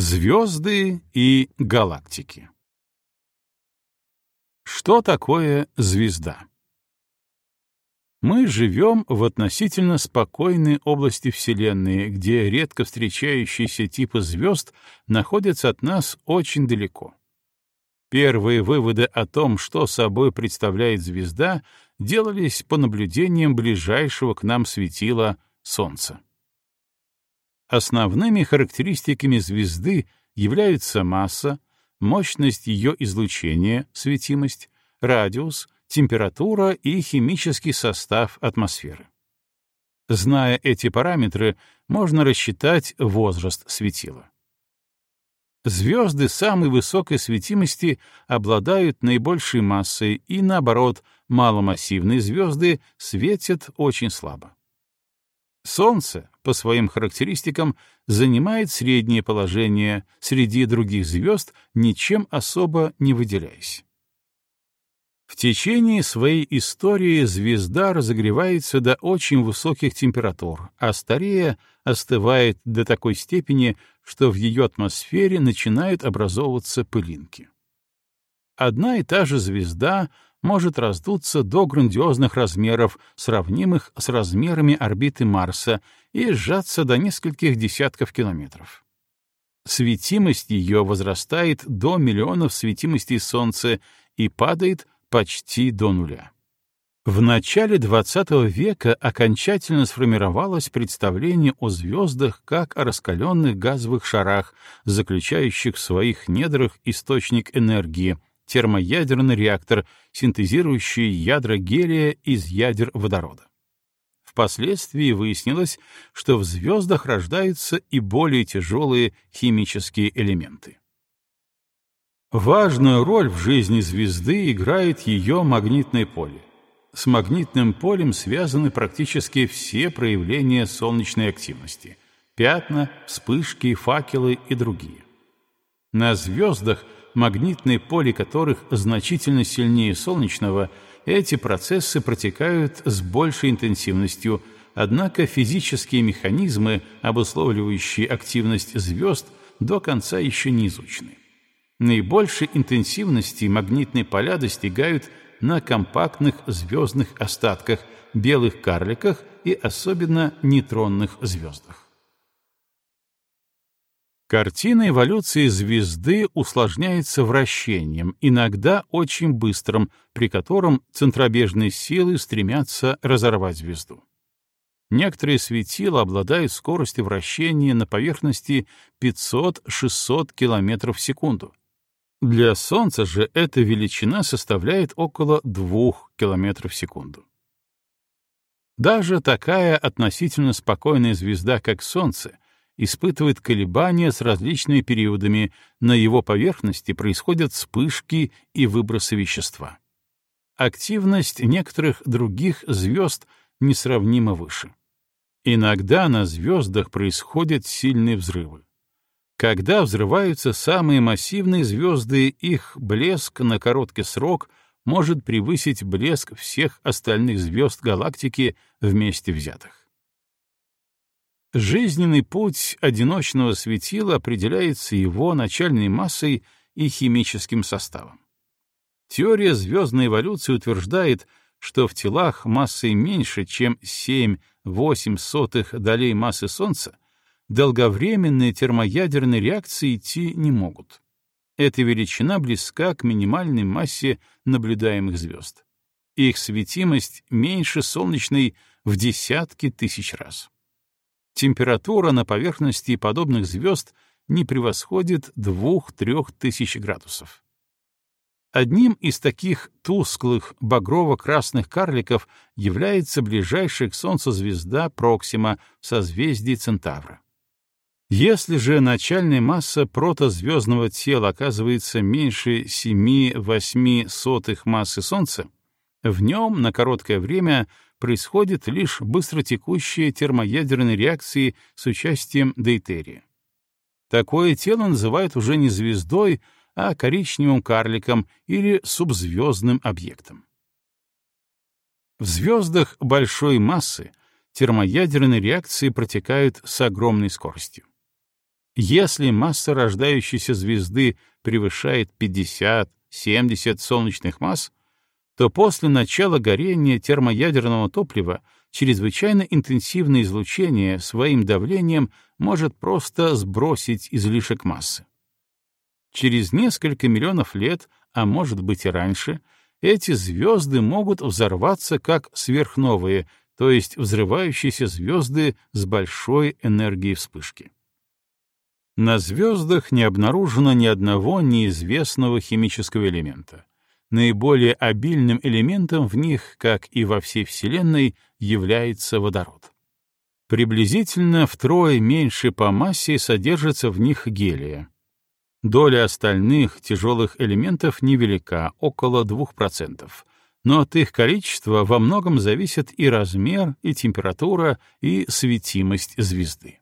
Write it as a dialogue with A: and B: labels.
A: Звезды и галактики Что такое звезда? Мы живем в относительно спокойной области Вселенной, где редко встречающиеся типы звезд находятся от нас очень далеко. Первые выводы о том, что собой представляет звезда, делались по наблюдениям ближайшего к нам светила Солнца. Основными характеристиками звезды являются масса, мощность ее излучения, светимость, радиус, температура и химический состав атмосферы. Зная эти параметры, можно рассчитать возраст светила. Звезды самой высокой светимости обладают наибольшей массой и, наоборот, маломассивные звезды светят очень слабо. Солнце, по своим характеристикам, занимает среднее положение среди других звезд, ничем особо не выделяясь. В течение своей истории звезда разогревается до очень высоких температур, а старея остывает до такой степени, что в ее атмосфере начинают образовываться пылинки. Одна и та же звезда может раздуться до грандиозных размеров, сравнимых с размерами орбиты Марса, и сжаться до нескольких десятков километров. Светимость ее возрастает до миллионов светимостей Солнца и падает почти до нуля. В начале XX века окончательно сформировалось представление о звездах как о раскаленных газовых шарах, заключающих в своих недрах источник энергии, термоядерный реактор, синтезирующий ядра гелия из ядер водорода. Впоследствии выяснилось, что в звездах рождаются и более тяжелые химические элементы. Важную роль в жизни звезды играет ее магнитное поле. С магнитным полем связаны практически все проявления солнечной активности — пятна, вспышки, факелы и другие. На звездах — магнитное поле которых значительно сильнее солнечного, эти процессы протекают с большей интенсивностью, однако физические механизмы, обусловливающие активность звезд, до конца еще не изучены. Наибольшей интенсивности магнитные поля достигают на компактных звездных остатках, белых карликах и особенно нейтронных звездах. Картина эволюции звезды усложняется вращением, иногда очень быстрым, при котором центробежные силы стремятся разорвать звезду. Некоторые светила обладают скоростью вращения на поверхности 500-600 км в секунду. Для Солнца же эта величина составляет около 2 км в секунду. Даже такая относительно спокойная звезда, как Солнце, испытывает колебания с различными периодами, на его поверхности происходят вспышки и выбросы вещества. Активность некоторых других звезд несравнимо выше. Иногда на звездах происходят сильные взрывы. Когда взрываются самые массивные звезды, их блеск на короткий срок может превысить блеск всех остальных звезд галактики вместе взятых. Жизненный путь одиночного светила определяется его начальной массой и химическим составом. Теория звездной эволюции утверждает, что в телах массой меньше, чем 7-8 сотых долей массы Солнца, долговременные термоядерные реакции идти не могут. Эта величина близка к минимальной массе наблюдаемых звезд. Их светимость меньше солнечной в десятки тысяч раз температура на поверхности подобных звезд не превосходит 2-3 тысяч градусов. Одним из таких тусклых багрово-красных карликов является ближайшая к Солнцу звезда Проксима в созвездии Центавра. Если же начальная масса протозвездного тела оказывается меньше 7-8 сотых массы Солнца, в нем на короткое время происходят лишь быстротекущие термоядерные реакции с участием дейтерия. Такое тело называют уже не звездой, а коричневым карликом или субзвездным объектом. В звездах большой массы термоядерные реакции протекают с огромной скоростью. Если масса рождающейся звезды превышает 50-70 солнечных масс, то после начала горения термоядерного топлива чрезвычайно интенсивное излучение своим давлением может просто сбросить излишек массы. Через несколько миллионов лет, а может быть и раньше, эти звезды могут взорваться как сверхновые, то есть взрывающиеся звезды с большой энергией вспышки. На звездах не обнаружено ни одного неизвестного химического элемента. Наиболее обильным элементом в них, как и во всей Вселенной, является водород. Приблизительно втрое меньше по массе содержится в них гелия. Доля остальных тяжелых элементов невелика, около 2%, но от их количества во многом зависит и размер, и температура, и светимость звезды.